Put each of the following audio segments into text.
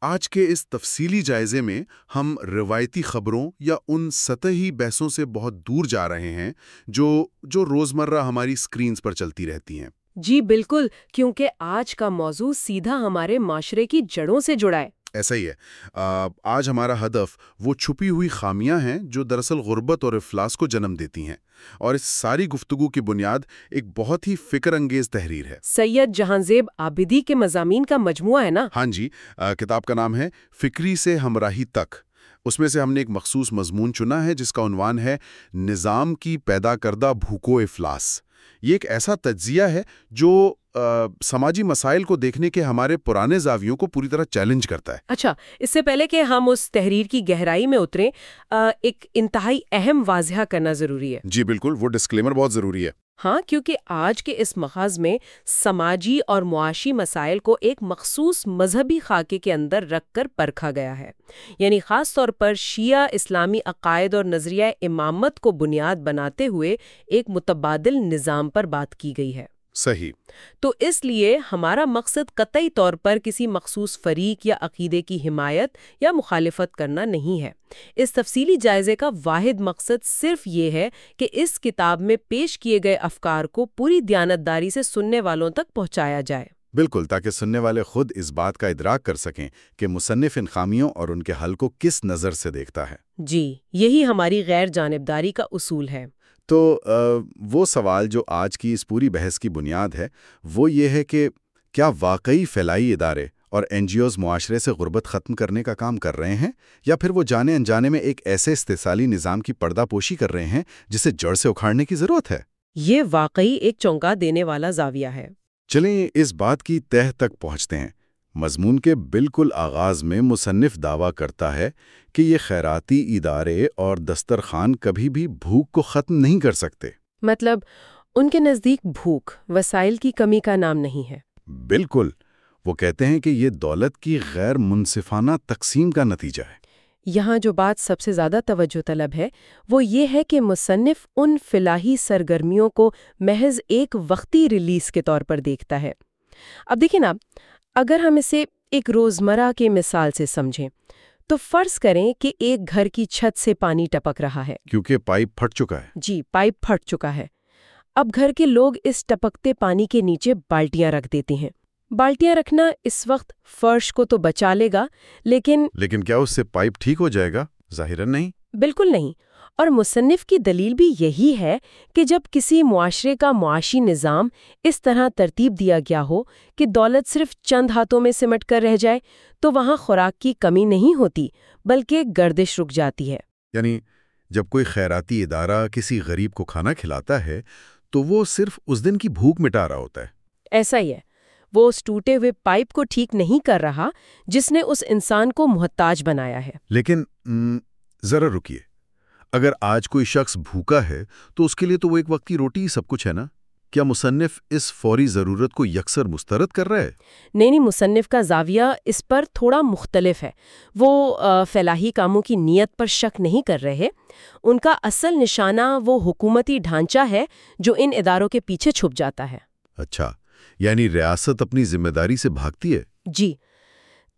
آج کے اس تفصیلی جائزے میں ہم روایتی خبروں یا ان سطحی بحثوں سے بہت دور جا رہے ہیں جو جو روزمرہ ہماری اسکرینز پر چلتی رہتی ہیں۔ جی بالکل، کیونکہ آج کا موضوع سیدھا ہمارے معاشرے کی جڑوں سے جڑا ہے۔ ایسا ہی ہے۔ آ، آج ہمارا ہدف وہ چھپی ہوئی خامیاں ہیں جو دراصل غربت اور افلاس کو جنم دیتی ہیں۔ اور اس ساری گفتگو کی بنیاد ایک بہت ہی فکر انگیز تحریر ہے۔ سید جہانزیب آبدی کے مضامین کا مجموعہ ہے نا؟ ہاں جی۔ آ، کتاب کا نام ہے فکری سے ہمراہی تک۔ اس میں سے ہم نے ایک مخصوص مضمون چنا ہے جس کا عنوان ہے نظام کی پیدا کردہ بھوکو افلاس۔ یہ ایک ایسا تجزیہ ہے جو آ، سماجی مسائل کو دیکھنے کے ہمارے پرانے زاویوں کو پوری طرح چیلنج کرتا ہے۔ اچھا اس سے پہلے کہ ہم اس تحریر کی گہرائی میں اتریں آ، ایک انتہائی اہم واضح کرنا ضروری ہے۔ جی بالکل وہ ڈسکلیمر بہت ضروری ہے۔ ہاں کیونکہ آج کے اس مخاذ میں سماجی اور معاشی مسائل کو ایک مخصوص مذہبی خاکے کے اندر رکھ کر پرکھا گیا ہے۔ یعنی خاص طور پر شیعہ اسلامی عقائد اور نظریہ امامت کو بنیاد بناتے ہوئے ایک متبادل نظام پر بات کی گئی ہے۔ صحیح۔ تو اس لیے ہمارا مقصد قطعی طور پر کسی مخصوص فریق یا عقیدے کی حمایت یا مخالفت کرنا نہیں ہے۔ اس تفصیلی جائزے کا واحد مقصد صرف یہ ہے کہ اس کتاب میں پیش کیے گئے افکار کو پوری دیانتداری سے سننے والوں تک پہنچایا جائے۔ بالکل تاکہ سننے والے خود اس بات کا ادراک کر سکیں کہ مصنف ان خامیوں اور ان کے حل کو کس نظر سے دیکھتا ہے۔ جی یہی ہماری غیر جانبداری کا اصول ہے۔ تو وہ سوال جو آج کی اس پوری بحث کی بنیاد ہے وہ یہ ہے کہ کیا واقعی فلائی ادارے اور این جی اوز معاشرے سے غربت ختم کرنے کا کام کر رہے ہیں یا پھر وہ جانے انجانے میں ایک ایسے استحصالی نظام کی پردہ پوشی کر رہے ہیں جسے جڑ سے اکھاڑنے کی ضرورت ہے؟ یہ واقعی ایک چونکا دینے والا زاویہ ہے۔ چلیں اس بات کی تہ تک پہنچتے ہیں۔ مضمون کے بالکل آغاز میں مصنف دعویٰ کرتا ہے کہ یہ خیراتی ادارے اور دسترخوان کبھی بھی بھوک کو ختم نہیں کر سکتے۔ مطلب ان کے نزدیک بھوک وسائل کی کمی کا نام نہیں ہے۔ بالکل۔ وہ کہتے ہیں کہ یہ دولت کی غیر منصفانہ تقسیم کا نتیجہ ہے۔ یہاں جو بات سب سے زیادہ توجہ طلب ہے وہ یہ ہے کہ مصنف ان فلاحی سرگرمیوں کو محض ایک وقتی ریلیز کے طور پر دیکھتا ہے۔ اب دیکھیں نا اگر ہم اسے ایک روزمرہ کے مثال سے سمجھیں تو فرض کریں کہ ایک گھر کی چھت سے پانی ٹپک رہا ہے۔ کیونکہ پائپ پھٹ چکا ہے۔ جی پائپ پھٹ چکا ہے۔ اب گھر کے لوگ اس ٹپکتے پانی کے نیچے بالٹیاں رکھ دیتے ہیں۔ بالٹیاں رکھنا اس وقت فرش کو تو بچا لے گا لیکن لیکن کیا اس سے پائپ ٹھیک ہو جائے گا؟ ظاہراً نہیں۔ بالکل نہیں۔ اور مصنف کی دلیل بھی یہی ہے کہ جب کسی معاشرے کا معاشی نظام اس طرح ترتیب دیا گیا ہو کہ دولت صرف چند ہاتھوں میں سمٹ کر رہ جائے تو وہاں خوراک کی کمی نہیں ہوتی بلکہ گردش رک جاتی ہے۔ یعنی جب کوئی خیراتی ادارہ کسی غریب کو کھانا کھلاتا ہے تو وہ صرف اس دن کی بھوک مٹا رہا ہوتا ہے۔ ایسا ہی ہے۔ وہ اس ٹوٹے ہوئے پائپ کو ٹھیک نہیں کر رہا جس نے اس انسان کو محتاج بنایا ہے۔ لیکن ذرا رکیے۔ اگر آج کوئی شخص بھوکا ہے تو اس کے لیے تو وہ ایک وقت کی روٹی ہی سب کچھ ہے نا؟ کیا مصنف اس فوری ضرورت کو یکسر مسترد کر رہا ہے؟ نئی نئی مصنف کا زاویہ اس پر تھوڑا مختلف ہے۔ وہ فلاحی کاموں کی نیت پر شک نہیں کر رہے۔ ان کا اصل نشانہ وہ حکومتی ڈھانچہ ہے جو ان اداروں کے پیچھے چھپ جاتا ہے۔ اچھا یعنی ریاست اپنی ذمہ داری سے بھاگتی ہے؟ جی۔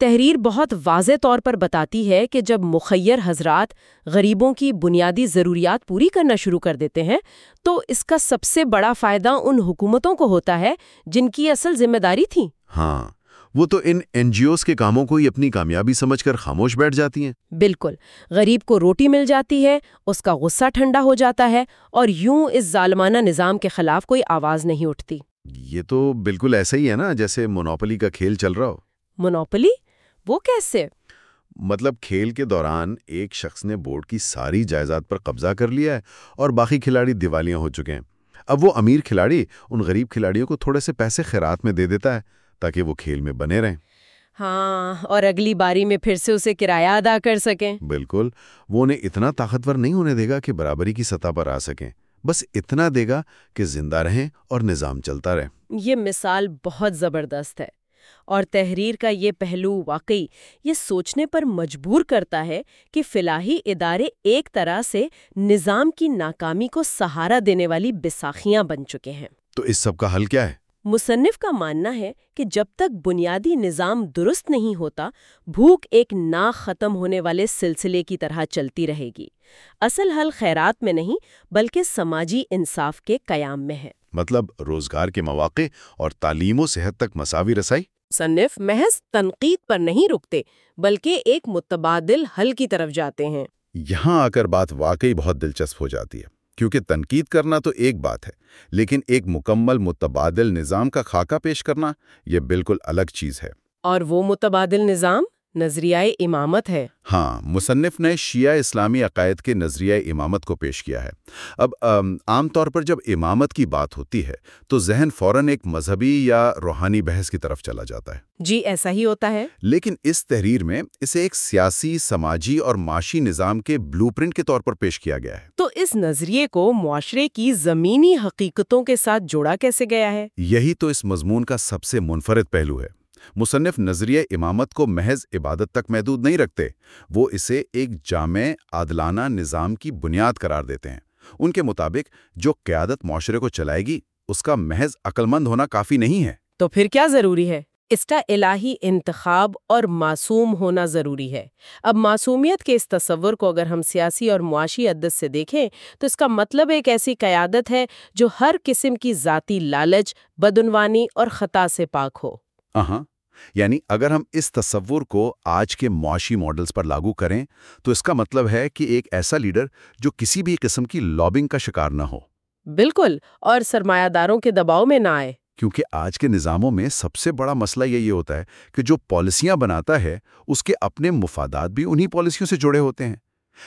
تحریر بہت واضح طور پر بتاتی ہے کہ جب مخیر حضرات غریبوں کی بنیادی ضروریات پوری کرنا شروع کر دیتے ہیں تو اس کا سب سے بڑا فائدہ ان حکومتوں کو ہوتا ہے جن کی اصل ذمہ داری تھی۔ ہاں وہ تو ان این جی اوز کے کاموں کو ہی اپنی کامیابی سمجھ کر خاموش بیٹھ جاتی ہیں۔ بالکل غریب کو روٹی مل جاتی ہے اس کا غصہ ٹھنڈا ہو جاتا ہے اور یوں اس ظالمانہ نظام کے خلاف کوئی آواز نہیں اٹھتی۔ یہ تو بالکل ایسا ہی ہے نا جیسے مونوپلی کا کھیل چل رہا ہو۔ منوپلی؟ وہ کیسے؟ مطلب کھیل کے دوران ایک شخص نے بورڈ کی ساری جائیداد پر قبضہ کر لیا ہے اور باقی کھلاڑی دیوالیاں ہو چکے ہیں۔ اب وہ امیر کھلاڑی ان غریب کھلاڑیوں کو تھوڑے سے پیسے خیرات میں دے دیتا ہے تاکہ وہ کھیل میں بنے رہیں۔ ہاں اور اگلی باری میں پھر سے اسے کرایہ ادا کر سکیں۔ بالکل وہ انہیں اتنا طاقتور نہیں ہونے دے گا کہ برابری کی سطح پر آ سکیں۔ بس اتنا دے گا کہ زندہ رہیں اور نظام چلتا رہے۔ یہ مثال بہت زبردست ہے۔ اور تحریر کا یہ پہلو واقعی یہ سوچنے پر مجبور کرتا ہے کہ فلاحی ادارے ایک طرح سے نظام کی ناکامی کو سہارا دینے والی بساخیاں بن چکے ہیں۔ تو اس سب کا حل کیا ہے؟ مصنف کا ماننا ہے کہ جب تک بنیادی نظام درست نہیں ہوتا بھوک ایک نا ختم ہونے والے سلسلے کی طرح چلتی رہے گی۔ اصل حل خیرات میں نہیں بلکہ سماجی انصاف کے قیام میں ہے۔ مطلب روزگار کے مواقع اور تعلیم و صحت تک مساوی رسائی؟ مصنف محض تنقید پر نہیں رکتے بلکہ ایک متبادل حل کی طرف جاتے ہیں۔ یہاں آ کر بات واقعی بہت دلچسپ ہو جاتی ہے کیونکہ تنقید کرنا تو ایک بات ہے لیکن ایک مکمل متبادل نظام کا خاکہ پیش کرنا یہ بالکل الگ چیز ہے۔ اور وہ متبادل نظام؟ نظریہ امامت ہے۔ ہاں مصنف نے شیعہ اسلامی عقائد کے نظریہ امامت کو پیش کیا ہے۔ اب عام طور پر جب امامت کی بات ہوتی ہے تو ذہن فوراً ایک مذہبی یا روحانی بحث کی طرف چلا جاتا ہے۔ جی ایسا ہی ہوتا ہے۔ لیکن اس تحریر میں اسے ایک سیاسی سماجی اور معاشی نظام کے بلو پرنٹ کے طور پر پیش کیا گیا ہے۔ تو اس نظریے کو معاشرے کی زمینی حقیقتوں کے ساتھ جوڑا کیسے گیا ہے؟ یہی تو اس مضمون کا سب سے منفرد پہلو ہے۔ مصنف نظریہ امامت کو محض عبادت تک محدود نہیں رکھتے وہ اسے ایک جامع عادلانہ نظام کی بنیاد قرار دیتے ہیں۔ ان کے مطابق جو قیادت معاشرے کو چلائے گی اس کا محض عقلمند ہونا کافی نہیں ہے۔ تو پھر کیا ضروری ہے؟ اس کا الہی انتخاب اور معصوم ہونا ضروری ہے۔ اب معصومیت کے اس تصور کو اگر ہم سیاسی اور معاشی عدت سے دیکھیں تو اس کا مطلب ایک ایسی قیادت ہے جو ہر قسم کی ذاتی لالچ بدعنوانی اور خطا سے پاک ہو۔ یعنی اگر ہم اس تصور کو آج کے معاشی ماڈلز پر لاگو کریں تو اس کا مطلب ہے کہ ایک ایسا لیڈر جو کسی بھی قسم کی لابنگ کا شکار نہ ہو۔ بالکل اور سرمایہ داروں کے دباؤ میں نہ آئے۔ کیونکہ آج کے نظاموں میں سب سے بڑا مسئلہ یہی ہوتا ہے کہ جو پالیسیاں بناتا ہے اس کے اپنے مفادات بھی انہی پالیسیوں سے جڑے ہوتے ہیں۔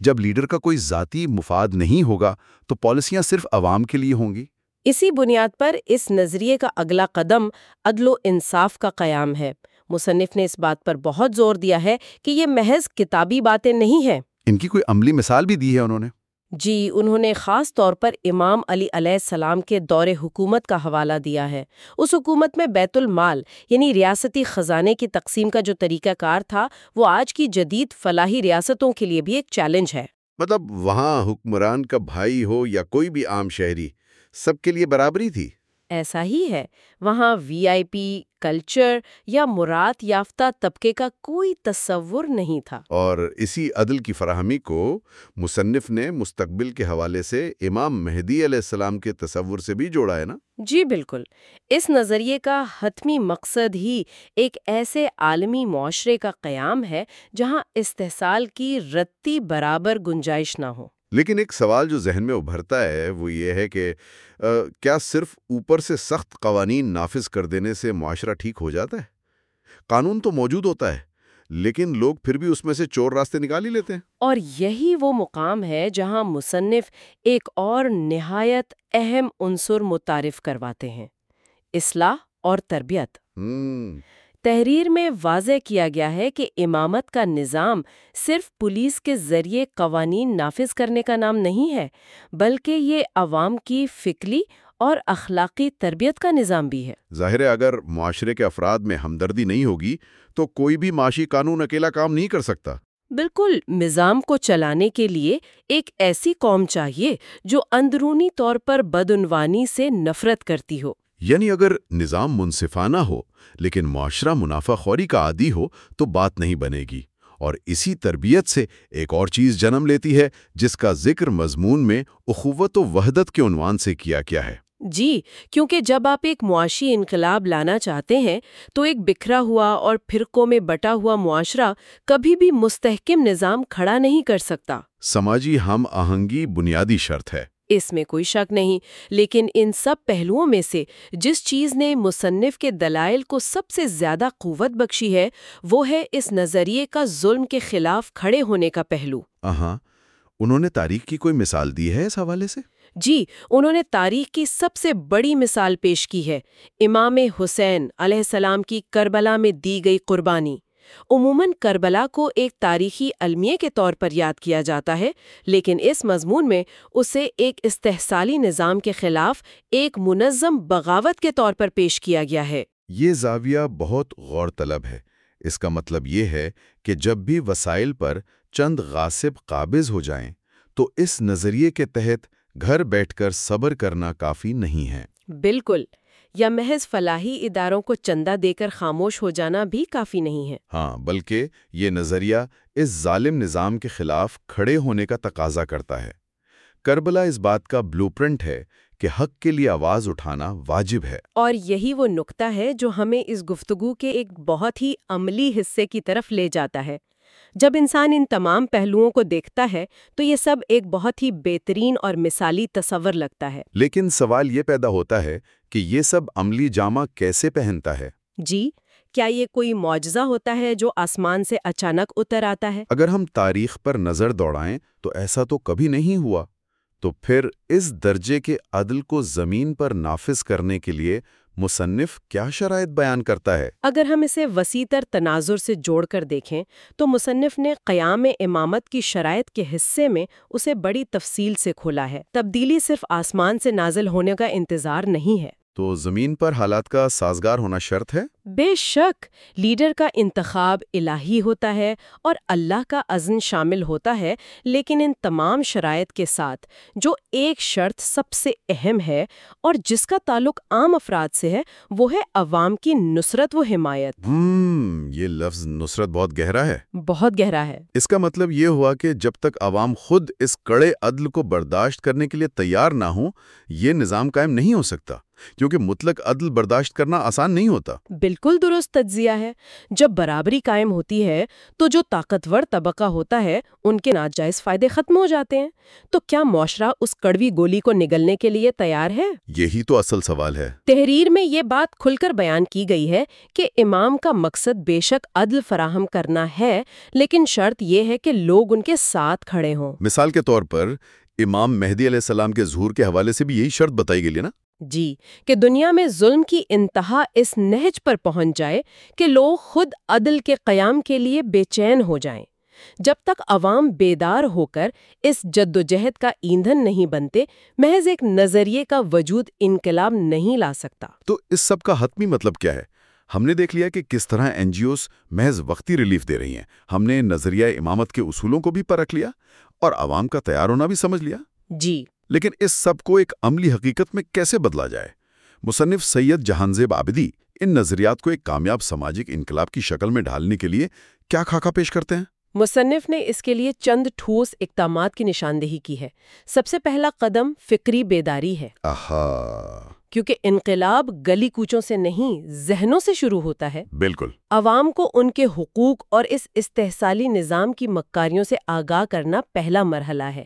جب لیڈر کا کوئی ذاتی مفاد نہیں ہوگا تو پالیسیاں صرف عوام کے لیے ہوں گی۔ اسی بنیاد پر اس نظریے کا اگلا قدم عدل و انصاف کا قیام ہے۔ مصنف نے اس بات پر بہت زور دیا ہے کہ یہ محض کتابی باتیں نہیں ہیں۔ ان کی کوئی عملی مثال بھی دی ہے انہوں نے؟ جی انہوں نے خاص طور پر امام علی علیہ السلام کے دور حکومت کا حوالہ دیا ہے۔ اس حکومت میں بیت المال یعنی ریاستی خزانے کی تقسیم کا جو طریقہ کار تھا وہ آج کی جدید فلاحی ریاستوں کے لیے بھی ایک چیلنج ہے۔ مطلب وہاں حکمران کا بھائی ہو یا کوئی بھی عام شہری سب کے لیے برابری تھی۔ ایسا ہی ہے۔ وہاں وی آئی پی کلچر یا مراد یافتہ طبقے کا کوئی تصور نہیں تھا۔ اور اسی عدل کی فراہمی کو مصنف نے مستقبل کے حوالے سے امام مہدی علیہ السلام کے تصور سے بھی جوڑا ہے نا؟ جی بالکل۔ اس نظریے کا حتمی مقصد ہی ایک ایسے عالمی معاشرے کا قیام ہے جہاں استحصال کی رتی برابر گنجائش نہ ہو۔ لیکن ایک سوال جو ذہن میں ابھرتا ہے وہ یہ ہے کہ کیا صرف اوپر سے سخت قوانین نافذ کر دینے سے معاشرہ ٹھیک ہو جاتا ہے؟ قانون تو موجود ہوتا ہے لیکن لوگ پھر بھی اس میں سے چور راستے نکال ہی لیتے ہیں۔ اور یہی وہ مقام ہے جہاں مصنف ایک اور نہایت اہم عنصر متعارف کرواتے ہیں اصلاح اور تربیت۔ تحریر میں واضح کیا گیا ہے کہ امامت کا نظام صرف پولیس کے ذریعے قوانین نافذ کرنے کا نام نہیں ہے بلکہ یہ عوام کی فکری اور اخلاقی تربیت کا نظام بھی ہے۔ ظاہر ہے اگر معاشرے کے افراد میں ہمدردی نہیں ہوگی تو کوئی بھی معاشی قانون اکیلا کام نہیں کر سکتا۔ بالکل نظام کو چلانے کے لیے ایک ایسی قوم چاہیے جو اندرونی طور پر بدعنوانی سے نفرت کرتی ہو۔ یعنی اگر نظام منصفانہ ہو لیکن معاشرہ منافع خوری کا عادی ہو تو بات نہیں بنے گی۔ اور اسی تربیت سے ایک اور چیز جنم لیتی ہے جس کا ذکر مضمون میں اخوت و وحدت کے عنوان سے کیا کیا ہے۔ جی کیونکہ جب آپ ایک معاشی انقلاب لانا چاہتے ہیں تو ایک بکھرا ہوا اور پھرکوں میں بٹا ہوا معاشرہ کبھی بھی مستحکم نظام کھڑا نہیں کر سکتا۔ سماجی ہم آہنگی بنیادی شرط ہے۔ اس میں کوئی شک نہیں لیکن ان سب پہلوؤں میں سے جس چیز نے مصنف کے دلائل کو سب سے زیادہ قوت بخشی ہے وہ ہے اس نظریے کا ظلم کے خلاف کھڑے ہونے کا پہلو۔ ہاں انہوں نے تاریخ کی کوئی مثال دی ہے اس حوالے سے؟ جی انہوں نے تاریخ کی سب سے بڑی مثال پیش کی ہے۔ امام حسین علیہ السلام کی کربلا میں دی گئی قربانی۔ عموماً کربلا کو ایک تاریخی المیہ کے طور پر یاد کیا جاتا ہے لیکن اس مضمون میں اسے ایک استحصالی نظام کے خلاف ایک منظم بغاوت کے طور پر پیش کیا گیا ہے۔ یہ زاویہ بہت غور طلب ہے۔ اس کا مطلب یہ ہے کہ جب بھی وسائل پر چند غاصب قابض ہو جائیں تو اس نظریے کے تحت گھر بیٹھ کر صبر کرنا کافی نہیں ہے۔ بالکل۔ یا محض فلاحی اداروں کو چندہ دے کر خاموش ہو جانا بھی کافی نہیں ہے۔ ہاں بلکہ یہ نظریہ اس ظالم نظام کے خلاف کھڑے ہونے کا تقاضا کرتا ہے۔ کربلا اس بات کا بلو پرنٹ ہے کہ حق کے لیے آواز اٹھانا واجب ہے۔ اور یہی وہ نکتہ ہے جو ہمیں اس گفتگو کے ایک بہت ہی عملی حصے کی طرف لے جاتا ہے۔ جب انسان ان تمام پہلوؤں کو دیکھتا ہے تو یہ سب ایک بہت ہی بہترین اور مثالی تصور لگتا ہے۔ لیکن سوال یہ پیدا ہوتا ہے کہ یہ سب عملی جامہ کیسے پہنتا ہے؟ جی کیا یہ کوئی معجزہ ہوتا ہے جو آسمان سے اچانک اتر آتا ہے؟ اگر ہم تاریخ پر نظر دوڑائیں تو ایسا تو کبھی نہیں ہوا۔ تو پھر اس درجے کے عدل کو زمین پر نافذ کرنے کے لیے مصنف کیا شرائط بیان کرتا ہے؟ اگر ہم اسے وسیع تر تناظر سے جوڑ کر دیکھیں تو مصنف نے قیام امامت کی شرائط کے حصے میں اسے بڑی تفصیل سے کھولا ہے۔ تبدیلی صرف آسمان سے نازل ہونے کا انتظار نہیں ہے۔ تو زمین پر حالات کا سازگار ہونا شرط ہے؟ بے شک لیڈر کا انتخاب الہی ہوتا ہے اور اللہ کا عزن شامل ہوتا ہے لیکن ان تمام شرائط کے ساتھ جو ایک شرط سب سے اہم ہے اور جس کا تعلق عام افراد سے ہے وہ ہے عوام کی نصرت و حمایت۔ ہم یہ لفظ نصرت بہت گہرا ہے۔ بہت گہرا ہے۔ اس کا مطلب یہ ہوا کہ جب تک عوام خود اس کڑے عدل کو برداشت کرنے کے لیے تیار نہ ہوں یہ نظام قائم نہیں ہو سکتا کیونکہ مطلق عدل برداشت کرنا آسان نہیں ہوتا۔ بالکل۔ درست تجزیہ ہے۔ جب برابری قائم ہوتی ہے تو جو طاقتور طبقہ ہوتا ہے ان کے ناجائز فائدے ختم ہو جاتے ہیں۔ تو کیا معاشرہ اس کڑوی گولی کو نگلنے کے لیے تیار ہے؟ یہی تو اصل سوال ہے۔ تحریر میں یہ بات کھل کر بیان کی گئی ہے کہ امام کا مقصد بے شک عدل فراہم کرنا ہے لیکن شرط یہ ہے کہ لوگ ان کے ساتھ کھڑے ہوں۔ مثال کے طور پر امام مہدی علیہ السلام کے ظہور کے حوالے سے بھی یہی شرط بتائی گئی ہے نا؟ جی کہ دنیا میں ظلم کی انتہا اس نہج پر پہنچ جائے کہ لوگ خود عدل کے قیام کے لیے بے چین ہو جائیں۔ جب تک عوام بیدار ہو کر اس جد و جہد کا ایندھن نہیں بنتے محض ایک نظریے کا وجود انقلاب نہیں لا سکتا۔ تو اس سب کا حتمی مطلب کیا ہے؟ ہم نے دیکھ لیا کہ کس طرح این جی اوز محض وقتی ریلیف دے رہی ہیں۔ ہم نے نظریہ امامت کے اصولوں کو بھی پرکھ لیا اور عوام کا تیار ہونا بھی سمجھ لیا۔ جی۔ لیکن اس سب کو ایک عملی حقیقت میں کیسے بدلا جائے؟ مصنف سید جہانزیب عابدی ان نظریات کو ایک کامیاب سماجک انقلاب کی شکل میں ڈھالنے کے لیے کیا خاکہ پیش کرتے ہیں؟ مصنف نے اس کے لیے چند ٹھوس اقدامات کی نشاندہی کی ہے۔ سب سے پہلا قدم فکری بیداری ہے۔ آہا۔ کیونکہ انقلاب گلی کوچوں سے نہیں ذہنوں سے شروع ہوتا ہے۔ بالکل۔ عوام کو ان کے حقوق اور اس استحصالی نظام کی مکاریوں سے آگاہ کرنا پہلا مرحلہ ہے۔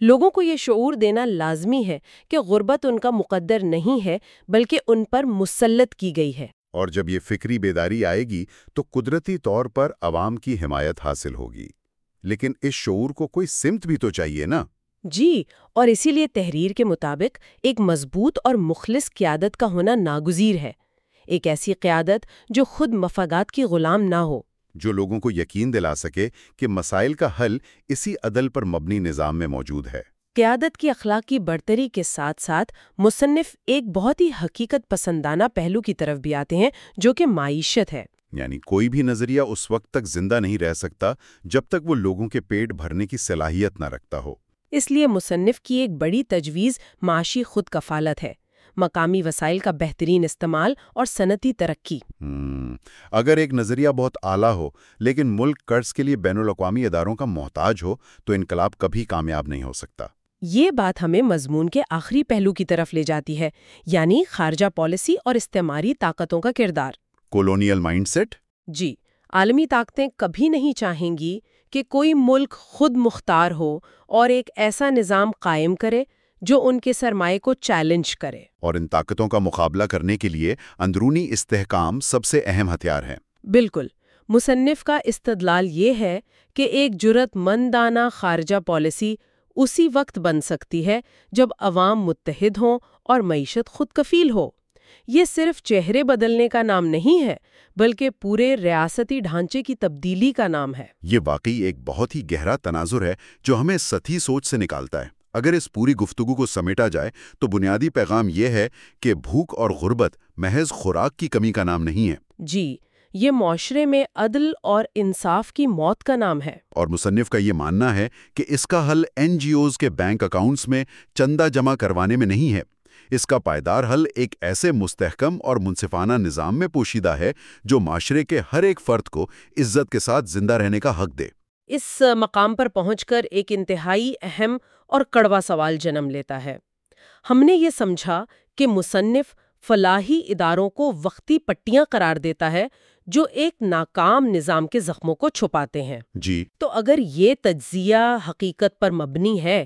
لوگوں کو یہ شعور دینا لازمی ہے کہ غربت ان کا مقدر نہیں ہے بلکہ ان پر مسلط کی گئی ہے۔ اور جب یہ فکری بیداری آئے گی تو قدرتی طور پر عوام کی حمایت حاصل ہوگی۔ لیکن اس شعور کو کوئی سمت بھی تو چاہیے نا؟ جی اور اسی لیے تحریر کے مطابق ایک مضبوط اور مخلص قیادت کا ہونا ناگزیر ہے۔ ایک ایسی قیادت جو خود مفادات کی غلام نہ ہو۔ جو لوگوں کو یقین دلا سکے کہ مسائل کا حل اسی عدل پر مبنی نظام میں موجود ہے۔ قیادت کی اخلاقی برتری کے ساتھ ساتھ مصنف ایک بہت ہی حقیقت پسندانہ پہلو کی طرف بھی آتے ہیں جو کہ معیشت ہے۔ یعنی کوئی بھی نظریہ اس وقت تک زندہ نہیں رہ سکتا جب تک وہ لوگوں کے پیٹ بھرنے کی صلاحیت نہ رکھتا ہو۔ اس لیے مصنف کی ایک بڑی تجویز معاشی خود کفالت ہے۔ مقامی وسائل کا بہترین استعمال اور صنعتی ترقی۔ ہم، اگر ایک نظریہ بہت اعلیٰ ہو لیکن ملک قرض کے لیے بین الاقوامی اداروں کا محتاج ہو تو انقلاب کبھی کامیاب نہیں ہو سکتا۔ یہ بات ہمیں مضمون کے آخری پہلو کی طرف لے جاتی ہے یعنی خارجہ پالیسی اور استعماری طاقتوں کا کردار۔ Colonial mind set? جی عالمی طاقتیں کبھی نہیں چاہیں گی۔ کہ کوئی ملک خود مختار ہو اور ایک ایسا نظام قائم کرے جو ان کے سرمایہ کو چیلنج کرے۔ اور ان طاقتوں کا مقابلہ کرنے کے لیے اندرونی استحکام سب سے اہم ہتھیار ہے بالکل۔ مصنف کا استدلال یہ ہے کہ ایک جرت مندانہ خارجہ پالیسی اسی وقت بن سکتی ہے جب عوام متحد ہوں اور معیشت خود کفیل ہو۔ یہ صرف چہرے بدلنے کا نام نہیں ہے بلکہ پورے ریاستی ڈھانچے کی تبدیلی کا نام ہے۔ یہ واقعی ایک بہت ہی گہرا تناظر ہے جو ہمیں سطحی سوچ سے نکالتا ہے۔ اگر اس پوری گفتگو کو سمیٹا جائے تو بنیادی پیغام یہ ہے کہ بھوک اور غربت محض خوراک کی کمی کا نام نہیں ہے۔ جی یہ معاشرے میں عدل اور انصاف کی موت کا نام ہے۔ اور مصنف کا یہ ماننا ہے کہ اس کا حل این جی اوز کے بینک اکاؤنٹس میں چندہ جمع کروانے میں نہیں ہے۔ اس کا پائیدار حل ایک ایسے مستحکم اور منصفانہ نظام میں پوشیدہ ہے جو معاشرے کے ہر ایک فرد کو عزت کے ساتھ زندہ رہنے کا حق دے۔ اس مقام پر پہنچ کر ایک انتہائی اہم اور کڑوا سوال جنم لیتا ہے۔ ہم نے یہ سمجھا کہ مصنف فلاحی اداروں کو وقتی پٹیاں قرار دیتا ہے جو ایک ناکام نظام کے زخموں کو چھپاتے ہیں۔ جی۔ تو اگر یہ تجزیہ حقیقت پر مبنی ہے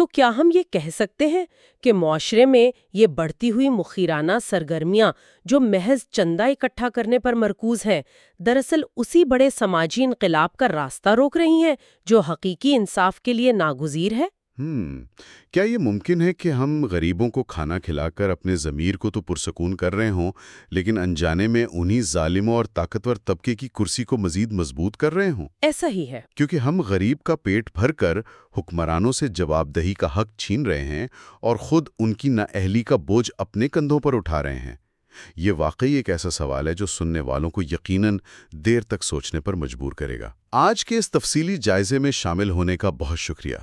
تو کیا ہم یہ کہہ سکتے ہیں کہ معاشرے میں یہ بڑھتی ہوئی مخیرانہ سرگرمیاں جو محض چندہ اکٹھا کرنے پر مرکوز ہیں، دراصل اسی بڑے سماجی انقلاب کا راستہ روک رہی ہیں جو حقیقی انصاف کے لیے ناگزیر ہے؟ ہم کیا یہ ممکن ہے کہ ہم غریبوں کو کھانا کھلا کر اپنے ضمیر کو تو پرسکون کر رہے ہوں لیکن انجانے میں انہی ظالموں اور طاقتور طبقے کی کرسی کو مزید مضبوط کر رہے ہوں؟ ایسا ہی ہے۔ کیونکہ ہم غریب کا پیٹ بھر کر حکمرانوں سے جواب دہی کا حق چھین رہے ہیں اور خود ان کی نااہلی کا بوجھ اپنے کندھوں پر اٹھا رہے ہیں۔ یہ واقعی ایک ایسا سوال ہے جو سننے والوں کو یقیناً دیر تک سوچنے پر مجبور کرے گا۔ آج کے اس تفصیلی جائزے میں شامل ہونے کا بہت شکریہ۔